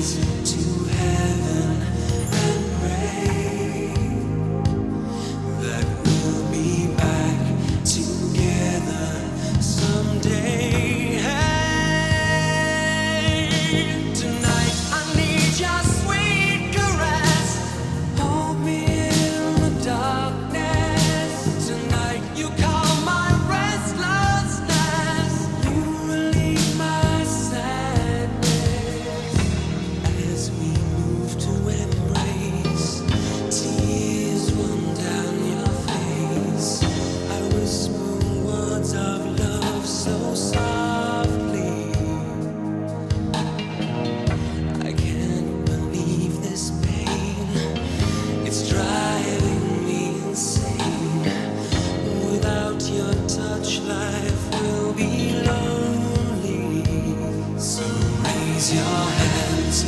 to heaven. Tonight